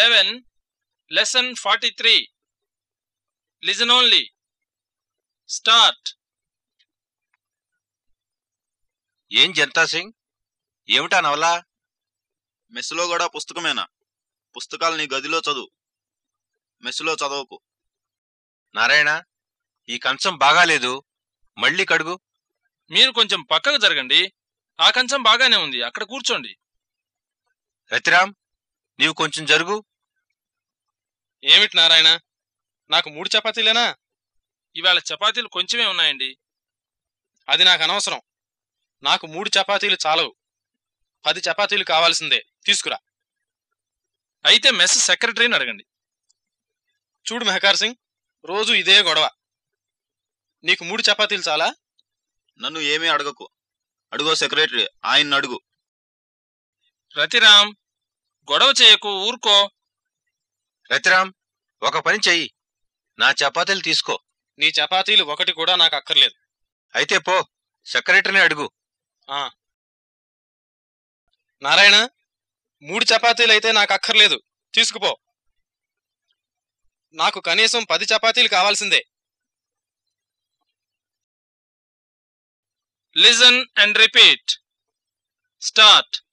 Eleven lesson forty three listen only start ఏం జంతా సింగ్? ఏమిటా నవలా? మెస్సులో కూడా పుస్తకమేనా? పుస్తకాలు నీ గదిలో చదువు. మెస్సులో చదవకు. నారాయణ ఈ కంచం బాగాలేదు. మళ్ళీ కడుగు. మీరు కొంచెం పక్కకు జరగండి. ఆ కంచం బాగానే ఉంది. అక్కడ కూర్చోండి. రతిరామ్ నీవు కొంచెం జరుగు. ఏమిటి నారాయణ? నాకు మూడు చపాతీలేనా? ఇవాళ చపాతీలు కొంచెమే ఉన్నాయండి. అది నాకు అనవసరం. నాకు మూడు చపాతీలు చాలవు. పది చపాతీలు కావాల్సిందే. తీసుకురా. అయితే మెస్ సెక్రటరీని అడగండి. చూడు మెహకార్ సింగ్ రోజు ఇదే గొడవ. నీకు మూడు చపాతీలు చాలా? నన్ను ఏమీ అడగకు. అడుగో సెక్రటరీ ఆయన్ని అడుగు. రతిరామ్ గొడవ చేయకు ఊరుకో. రతిరామ్ ఒక పని చెయ్యి. నా చపాతీలు తీసుకో. నీ చపాతీలు ఒకటి కూడా నాకు అక్కర్లేదు. అయితే పో సెక్రటరీని అడుగు. ఆ. నారాయణ మూడు చపాతీలు అయితే నాకు అక్కర్లేదు. తీసుకుపో. నాకు కనీసం పది చపాతీలు కావాల్సిందే. లిజన్ అండ్ రిపీట్ స్టార్ట్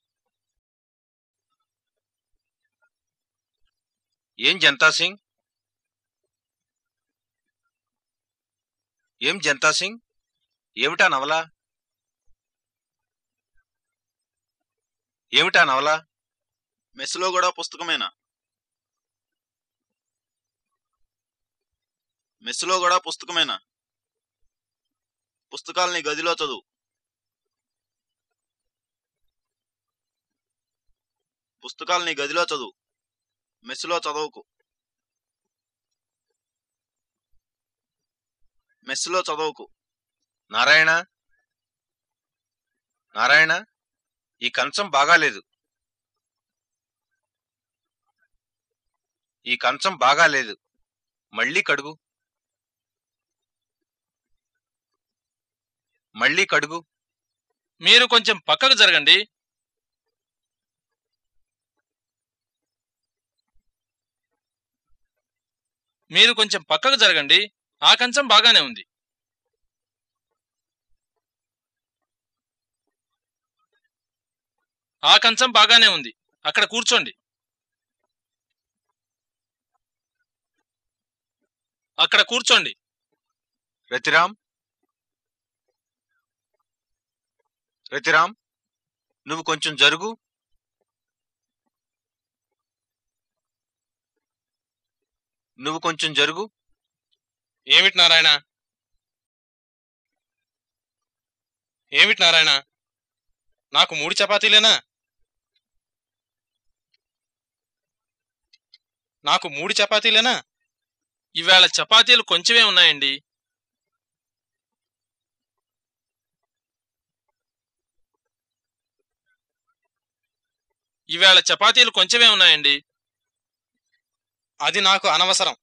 ఏం జంతా సింగ్? ఏం జంతా సింగ్? ఏమిటా నవలా? ఏమిటా నవలా? మెస్సులో కూడా పుస్తకమేనా? మెస్సులో కూడా పుస్తకమేనా? పుస్తకాలని గదిలో చదువు. పుస్తకాలు నీ గదిలో చదువు. మెస్సులో చదవకు. మెస్సులో చదవకు. నారాయణ? నారాయణ? ఈ కంచం బాగాలేదు. ఈ కంచం బాగాలేదు. మళ్ళీ కడుగు. మళ్ళీ కడుగు. మీరు కొంచెం పక్కకు జరగండి. మీరు కొంచెం పక్కకు జరగండి. ఆ కంచం బాగానే ఉంది. ఆ కంచం బాగానే ఉంది. అక్కడ కూర్చోండి. అక్కడ కూర్చోండి. రతిరామ్? రతిరామ్ నువ్వు కొంచెం జరుగు. నువ్వు కొంచెం జరుగు. ఏమిటి నారాయణ? ఏమిటి నారాయణ? నాకు మూడు చపాతీలేనా? నాకు మూడు చపాతీలేనా? ఇవాళ చపాతీలు కొంచెమే ఉన్నాయండి. ఇవాళ చపాతీలు కొంచెమే ఉన్నాయండి. అది నాకు అనవసరం.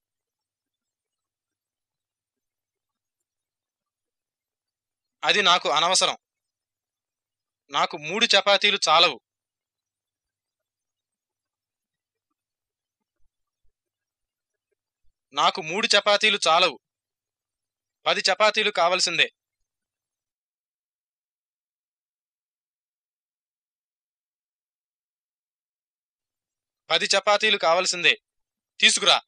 అది నాకు అనవసరం. నాకు మూడు చపాతీలు చాలవు. నాకు మూడు చపాతీలు చాలవు. పది చపాతీలు కావలసిందే. పది చపాతీలు కావలసిందే. తీసుకురా.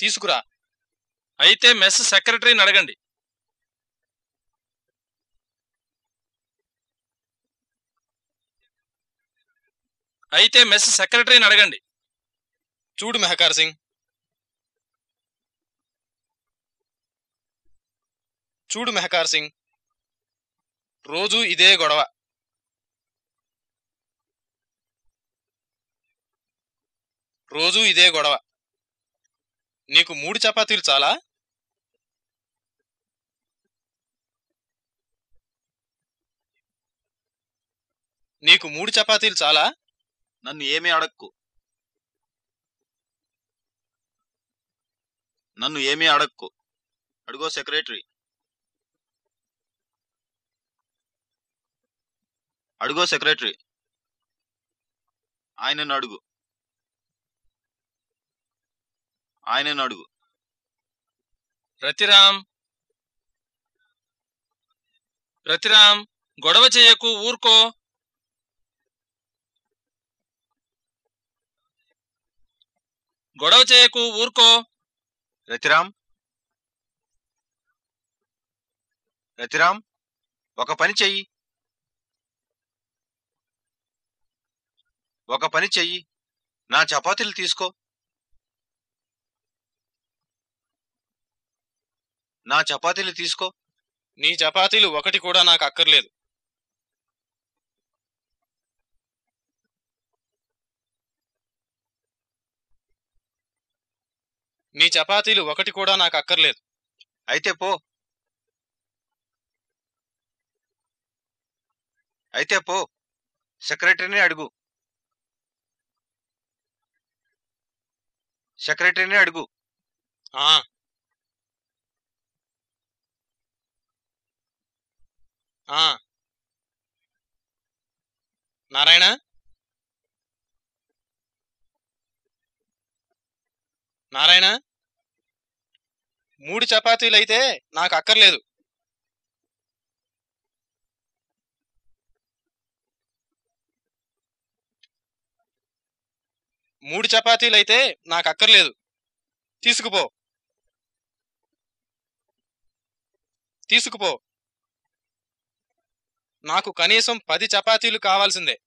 తీసుకురా. అయితే మెస్ సెక్రటరీని అడగండి. అయితే మెస్ సెక్రటరీని అడగండి. చూడు మెహకార్ సింగ్. చూడు మెహకార్ సింగ్. రోజు ఇదే గొడవ. రోజూ ఇదే గొడవ. నీకు మూడు చపాతీలు చాలా? నీకు మూడు చపాతీలు చాలా? నన్ను ఏమీ అడక్కు. నన్ను ఏమీ అడక్కు. అడుగో సెక్రటరీ. అడుగో సెక్రటరీ. ఆయనను అడుగు. ఆయనను అడుగు. రతిరామ్. రతిరామ్ గొడవ చేయకు ఊరుకో. గొడవ చేయకు ఊరుకో. రతిరామ్. రతిరామ్ ఒక పని చెయ్యి. ఒక పని చెయ్యి. నా చపాతీలు తీసుకో. నా చపాతీలు తీసుకో. నీ చపాతీలు ఒకటి కూడా నాకు అక్కర్లేదు. నీ చపాతీలు ఒకటి కూడా నాకు అక్కర్లేదు. అయితే పో. అయితే పో. సెక్రటరీని అడుగు. సెక్రటరీని అడుగు. ఆ. నారాయణ? నారాయణ? మూడు చపాతీలు అయితే నాకు అక్కర్లేదు. మూడు చపాతీలు అయితే నాకు అక్కర్లేదు. తీసుకుపో. తీసుకుపో. నాకు కనీసం పది చపాతీలు కావాల్సిందే.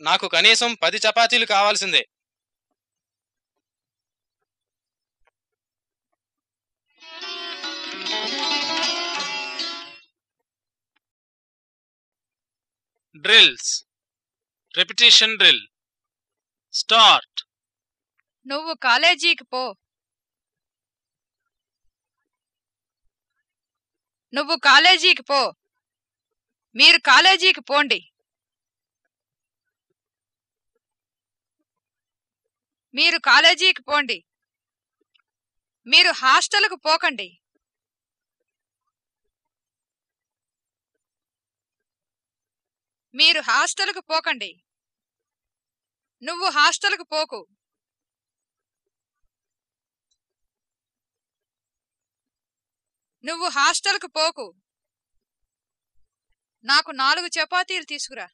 నాకు కనీసం పది చపాతీలు కావాల్సిందే. డ్రిల్స్. Repetition drill. స్టార్ట్. నువ్వు కాలేజీకి పో. నువ్వు కాలేజీకి పో. మీరు కాలేజీకి పోండి. మీరు కాలేజీకి పోండి. మీరు హాస్టల్కు పోకండి. మీరు హాస్టల్కు పోకండి. నువ్వు హాస్టల్కు పోకు. నువ్వు హాస్టల్కు పోకు. నాకు నాలుగు చపాతీలు తీసుకురా.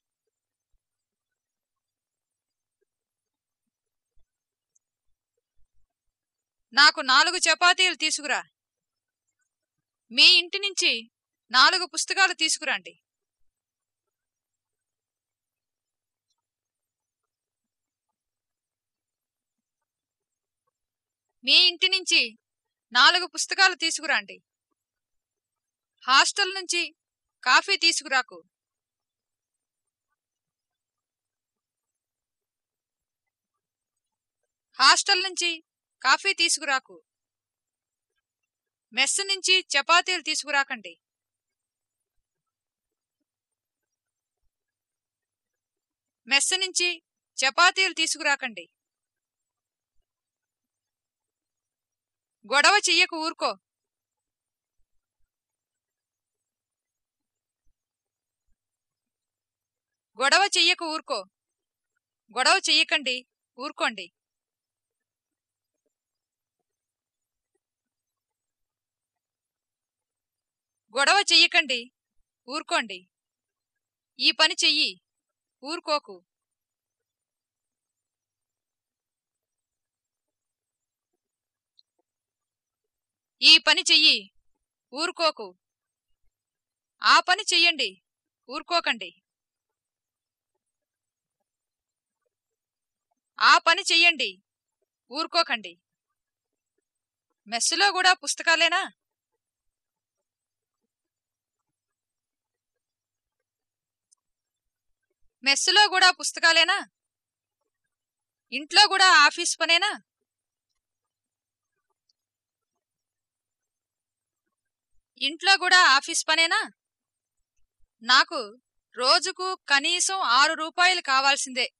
నాకు నాలుగు చపాతీలు తీసుకురా. మీ ఇంటి నుంచి నాలుగు పుస్తకాలు తీసుకురండి. మీ ఇంటి నుంచి నాలుగు పుస్తకాలు తీసుకురండి. హాస్టల్ నుంచి కాఫీ తీసుకురాకు. హాస్టల్ నుంచి కాఫీ తీసుకురాకు. మెస్ నుంచి చపాతీలు తీసుకురాకండి. మెస్ నుంచి చపాతీలు తీసుకురాకండి. గొడవ చెయ్యకు ఊరుకో. గొడవ చెయ్యకు ఊరుకో. గొడవ చెయ్యకండి ఊరుకోండి. గొడవ చెయ్యకండి ఊరుకోండి. ఈ పని చెయ్యి ఊరుకోకు. ఈ పని చెయ్యి. ఊరుకోకు. ఆ పని చెయ్యండి. ఊరుకోకండి. ఆ పని చెయ్యండి. ఊరుకోకండి. మెస్సులో కూడా పుస్తకాలేనా? మెస్సులో కూడా పుస్తకాలేనా? ఇంట్లో కూడా ఆఫీస్ పనేనా? ఇంట్లో కూడా ఆఫీస్ పనేనా? నాకు రోజుకు కనీసం ఆరు రూపాయలు కావాల్సిందే.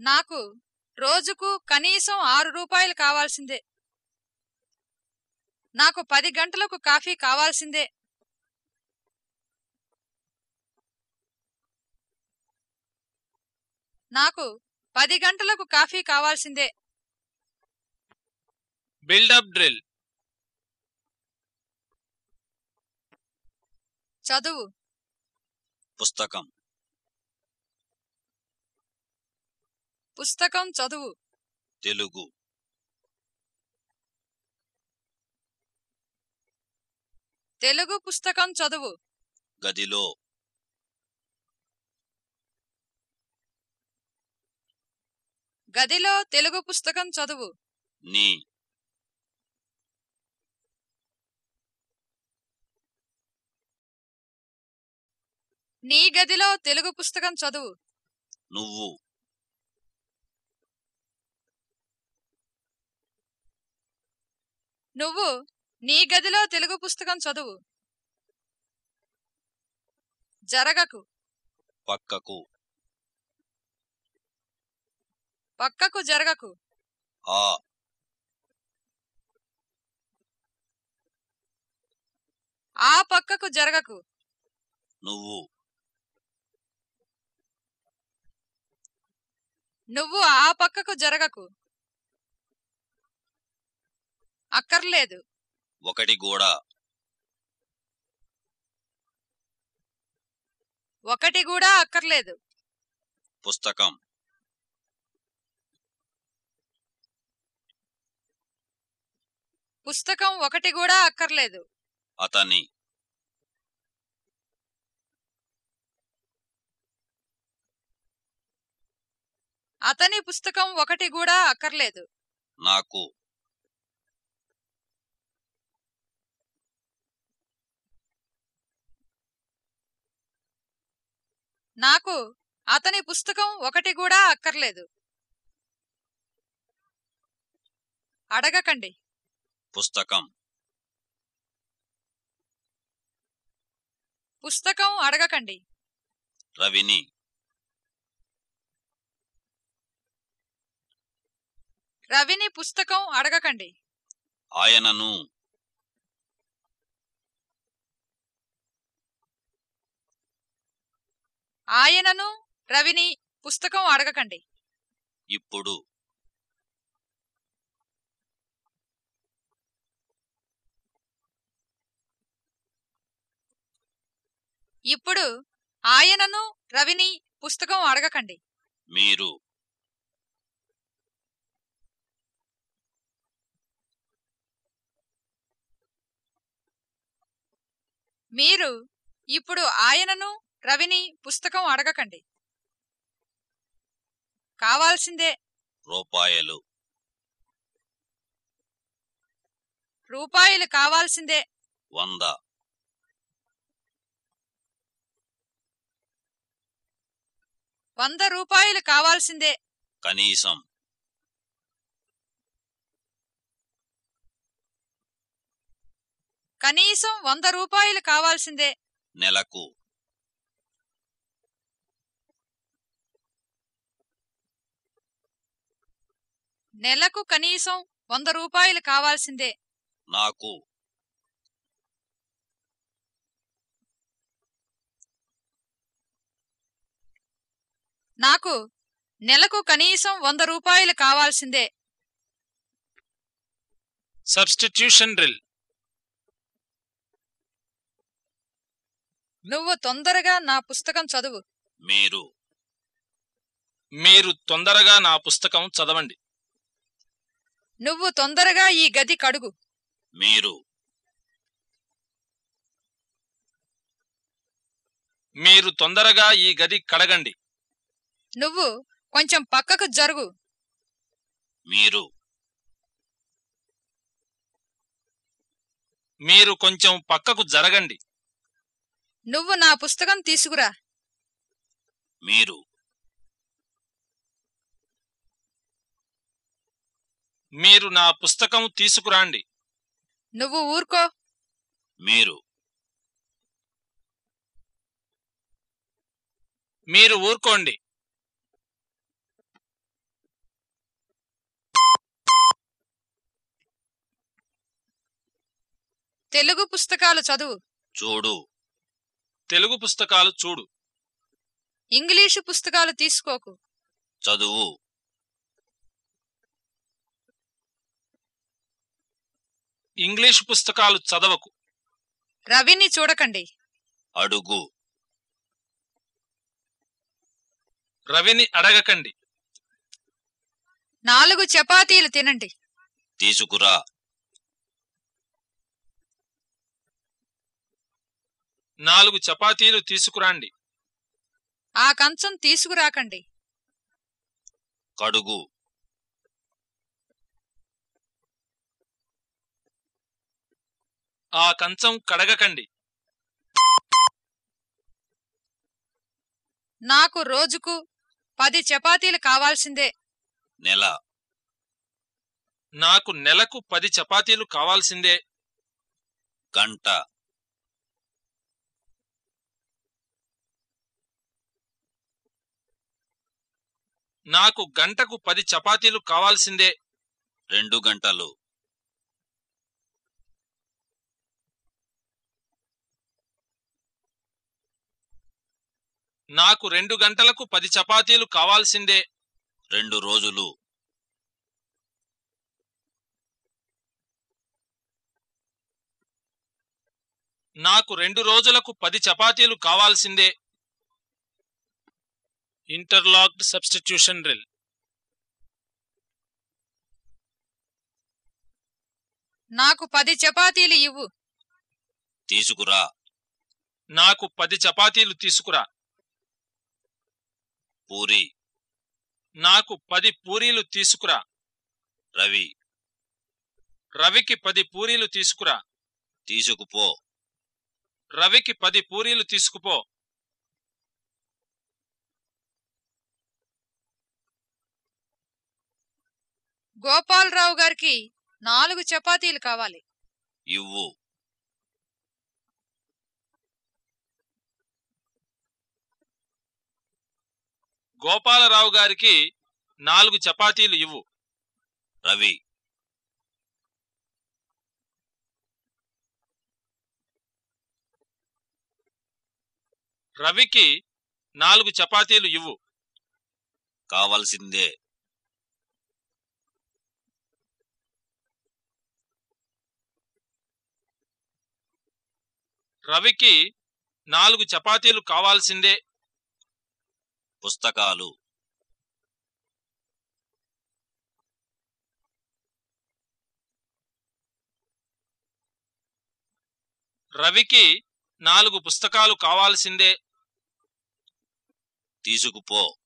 నాకు రోజుకు కనీసం ఆరు రూపాయలు కావాల్సిందే. నాకు పది గంటలకు కాఫీ కావాల్సిందే. నాకు పది గంటలకు కాఫీ కావాల్సిందే. Build up drill. చదువు. పుస్తకం. పుస్తకం చదువు. తెలుగు. తెలుగు పుస్తకం చదువు. గదిలో. గదిలో తెలుగు పుస్తకం చదువు. నీ. నీ గదిలో తెలుగు పుస్తకం చదువు. నువ్వు. నువ్వు నీ గదిలో తెలుగు పుస్తకం చదువు. జరగకు. పక్కకు. పక్కకు జరగకు. ఆ. ఆ పక్కకు జరగకు. నువ్వు. నువ్వు ఆ పక్కకు జరగకు. అక్కర్లేదు. ఒకటి కూడా ఒకటి కూడా అక్కర్లేదు. పుస్తకం. పుస్తకం ఒకటి కూడా అక్కర్లేదు. అతని అతని పుస్తకం ఒకటి కూడా అక్కర్లేదు. నాకు నాకు అతని పుస్తకం ఒకటి కూడా అక్కర్లేదు. అడగకండి. పుస్తకం. పుస్తకం అడగకండి. రవిని. రవిని పుస్తకం అడగకండి. ఆయనను. ఆయనను రవిని పుస్తకం అడగకండి. ఇప్పుడు. ఇప్పుడు ఆయనను రవిని పుస్తకం అడగకండి. మీరు మీరు ఇప్పుడు ఆయనను రవిని పుస్తకం అడగకండి. కావాల్సిందే. రూపాయలు. రూపాయలు కావాల్సిందే. వంద. వంద రూపాయలు కావాల్సిందే. కనీసం. కనీసం వంద రూపాయలు కావాల్సిందే. నెలకు. నెలకు కనీసం వంద రూపాయలు కావాల్సిందే. నాకు. నాకు నెలకు కనీసం వంద రూపాయలు కావాల్సిందే. సబ్స్టిట్యూషన్ డ్రిల్ నువ్వు తొందరగా నా పుస్తకం చదువు. మీరు. మీరు తొందరగా నా పుస్తకం చదవండి. నువ్వు తొందరగా ఈ గది కడుగు. మీరు. మీరు తొందరగా ఈ గది కడగండి. నువ్వు కొంచెం పక్కకు జరుగు. మీరు. మీరు కొంచెం పక్కకు జరగండి. నువ్వు నా పుస్తకం తీసుకురా. మీరు. మీరు నా పుస్తకం తీసుకురాండి. నువ్వు ఊరుకో. మీరు. మీరు ఊరుకోండి. తెలుగు పుస్తకాలు చదువు. చూడు. తెలుగు పుస్తకాలు చూడు. ఇంగ్లీషు పుస్తకాలు తీసుకోకు. చదువు. ఇంగ్లీషు పుస్తకాలు చదవకు. రవిని చూడకండి. అడుగు. రవిని అడగకండి. నాలుగు చపాతీలు తినండి. తీసుకురా. నాలుగు చపాతీలు తీసుకురండి. ఆ కంచం తీసుకురాకండి. కడుగు. ఆ కంచం కడగకండి. నాకు రోజుకు పది చపాతీలు కావాల్సిందే. నెల. నాకు నెలకు పది చపాతీలు కావాల్సిందే. గంట. నాకు గంటకు పది చపాతీలు కావాల్సిందే. రెండు గంటలు. నాకు రెండు గంటలకు పది చపాతీలు కావాల్సిందే. రెండు రోజులు. నాకు రెండు రోజులకు పది చపాతీలు కావాల్సిందే. ఇంటర్లాక్డ్ సబ్స్టిట్యూషన్ డ్రిల్ నాకు పది చపాతీలు ఇవ్వు. తీసుకురా. నాకు పది చపాతీలు తీసుకురా. పూరి. నాకు పది పూరీలు తీసుకురా. రవి. రవికి పది పూరీలు తీసుకురా. తీసుకుపో. రవికి పది పూరీలు తీసుకుపో. గోపాలరావు గారికి నాలుగు చపాతీలు కావాలి. ఇవ్వు. గోపాలరావు గారికి నాలుగు చపాతీలు ఇవ్వు. రవి. రవికి నాలుగు చపాతీలు ఇవ్వు. కావాల్సిందే. రవికి నాలుగు చపాతీలు కావాల్సిందే. పుస్తకాలు. రవికి నాలుగు పుస్తకాలు కావాల్సిందే. తీసుకుపో.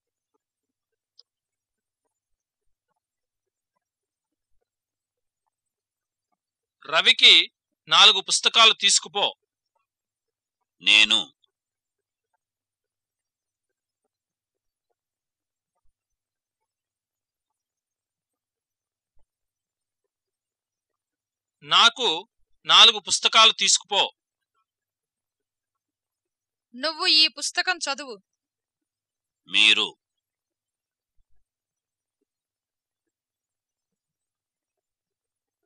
రవికి నాలుగు పుస్తకాలు తీసుకుపో. నేను. నాకు నాలుగు పుస్తకాలు తీసుకుపో. నువ్వు ఈ పుస్తకం చదువు. మీరు.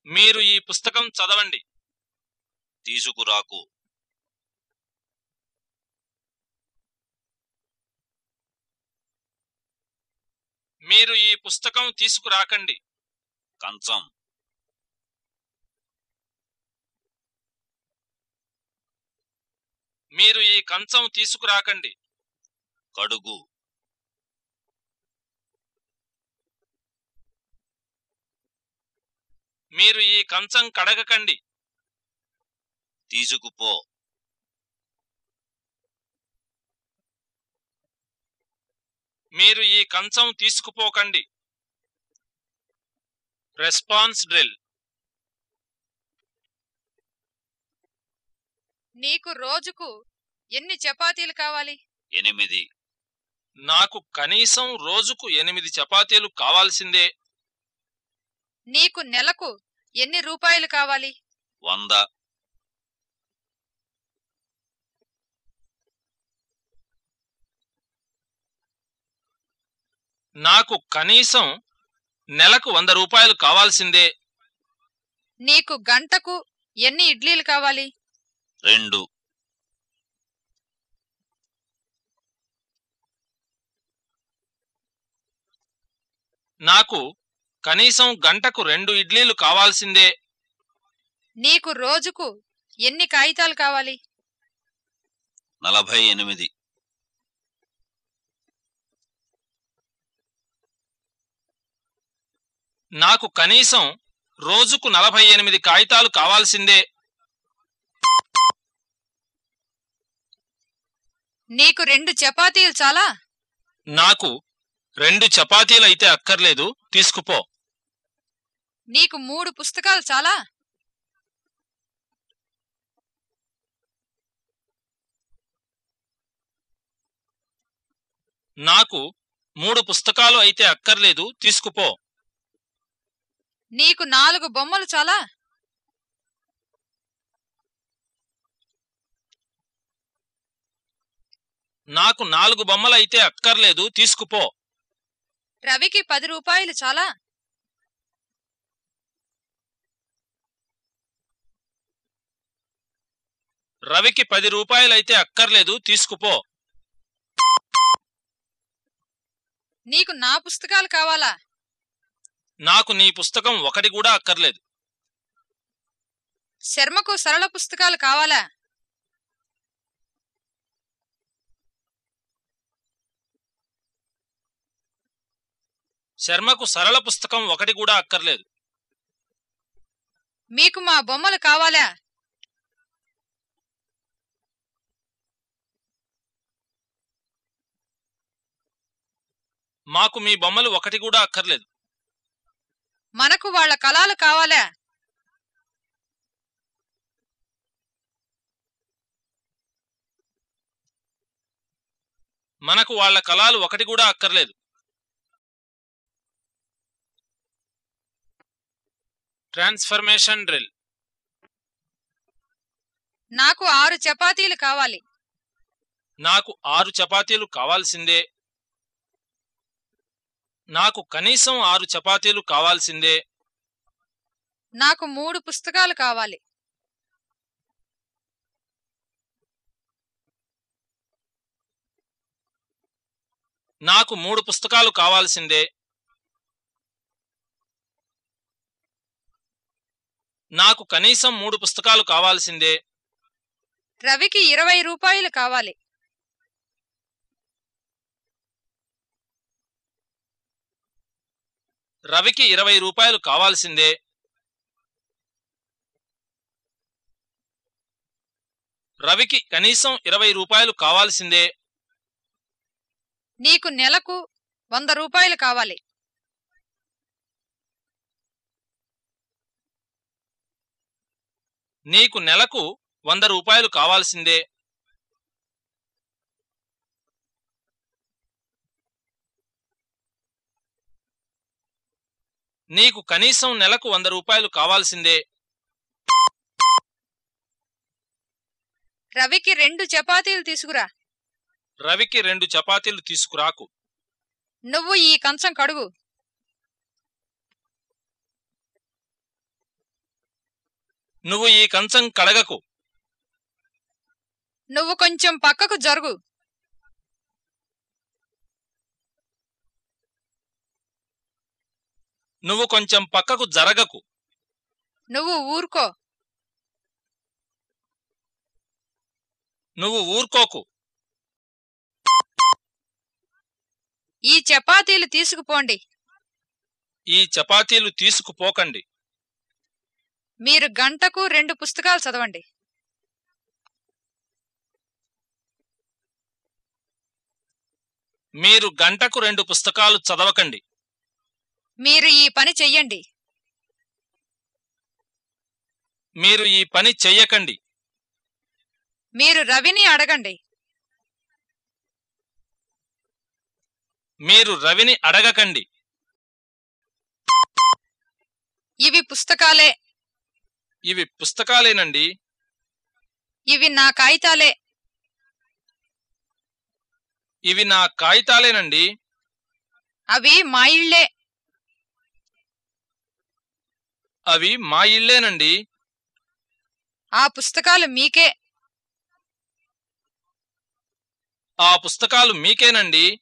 మీరు ఈ పుస్తకం చదవండి. తీసుకురాకు. మీరు ఈ పుస్తకం తీసుకురాకండి. కంచం. మీరు ఈ కంచం తీసుకురాకండి. కడుగు. మీరు ఈ కంచం కడగకండి. తీసుకుపో. మీరు ఈ కంచం తీసుకుపోకండి. రెస్పాన్స్ డ్రిల్ నీకు రోజుకు ఎన్ని చపాతీలు కావాలి? ఎనిమిది. నాకు కనీసం రోజుకు ఎనిమిది చపాతీలు కావాల్సిందే. నీకు నెలకు ఎన్ని రూపాయలు కావాలి? వంద. నాకు కనీసం నెలకు వంద రూపాయలు కావాల్సిందే. నీకు గంటకు ఎన్ని ఇడ్లీలు కావాలి? రెండు. నాకు కనీసం గంటకు రెండు ఇడ్లీలు కావాల్సిందే. నీకు రోజుకు ఎన్ని కాగితాలు కావాలి? నలభై ఎనిమిది. నాకు కనీసం రోజుకు నలభై ఎనిమిది కాగితాలు కావాల్సిందే. నీకు రెండు చపాతీలు చాలా? నాకు రెండు చపాతీలైతే అక్కర్లేదు తీసుకుపో. నీకు మూడు పుస్తకాలు చాలా? నాకు మూడు పుస్తకాలు అయితే అక్కర్లేదు తీసుకుపో. నీకు నాలుగు బొమ్మలు చాలా? నాకు నాలుగు బొమ్మలైతే అక్కర్లేదు తీసుకుపో. రవికి పది రూపాయలు చాలా? రవికి పది రూపాయలైతే అక్కర్లేదు తీసుకుపో. నీకు నా పుస్తకాలు కావాలా? నాకు నీ పుస్తకం ఒకటి కూడా అక్కర్లేదు. శర్మకు సరళ పుస్తకాలు కావాలా? శర్మకు సరళ పుస్తకం ఒకటి కూడా అక్కర్లేదు. మీకు మా బొమ్మలు కావాలా? మాకు మీ బొమ్మలు ఒకటి కూడా అక్కర్లేదు. మనకు వాళ్ళ కళాలు కావాలా. మనకు వాళ్ళ కళాలు ఒకటి కూడా అక్కర్లేదు. Transformation drill. నాకు ఆరు చపాతీలు కావాలి. నాకు ఆరు చపాతీలు కావాల్సిందే. నాకు కనీసం ఆరు చపాతీలు కావాల్సిందే. నాకు మూడు పుస్తకాలు కావాలి. నాకు మూడు పుస్తకాలు కావాల్సిందే. నాకు కనీసం మూడు పుస్తకాలు కావాల్సిందే. రవికి ఇరవై రూపాయలు కావాలి. రవికి ఇరవై రూపాయలు కావాల్సిందే. రవికి కనీసం ఇరవై రూపాయలు కావాల్సిందే. నీకు నెలకు వంద రూపాయలు కావాలి. నీకు నెలకు వంద రూపాయలు కావాల్సిందే. నీకు కనీసం నెలకు వంద రూపాయలు కావాల్సిందే. రవికి రెండు చపాతీలు తీసుకురా. రవికి రెండు చపాతీలు తీసుకురాకు. నువ్వు ఈ కంచం కడుగు. నువ్వు ఈ కంచం కడగకు. నువ్వు కొంచెం పక్కకు జరుగు. నువ్వు కొంచెం పక్కకు జరగకు. నువ్వు ఊరుకో. నువ్వు ఊరుకోకు. ఈ చపాతీలు తీసుకుపోండి. ఈ చపాతీలు తీసుకుపోకండి. మీరు గంటకు రెండు పుస్తకాలు చదవండి. మీరు గంటకు రెండు పుస్తకాలు చదవకండి. మీరు ఈ పని చెయ్యండి. మీరు ఈ పని చెయ్యకండి. మీరు రవిని అడగండి. మీరు రవిని అడగకండి. ఇవి పుస్తకాలే. ఇవి పుస్తకాలేనండి. ఇవి నా కాగితాలే. ఇవి నా కాగితాలేనండి. అవి మా ఇళ్ళే అవి మా ఇల్లేనండి. ఆ పుస్తకాలు మీకే. ఆ పుస్తకాలు మీకేనండి.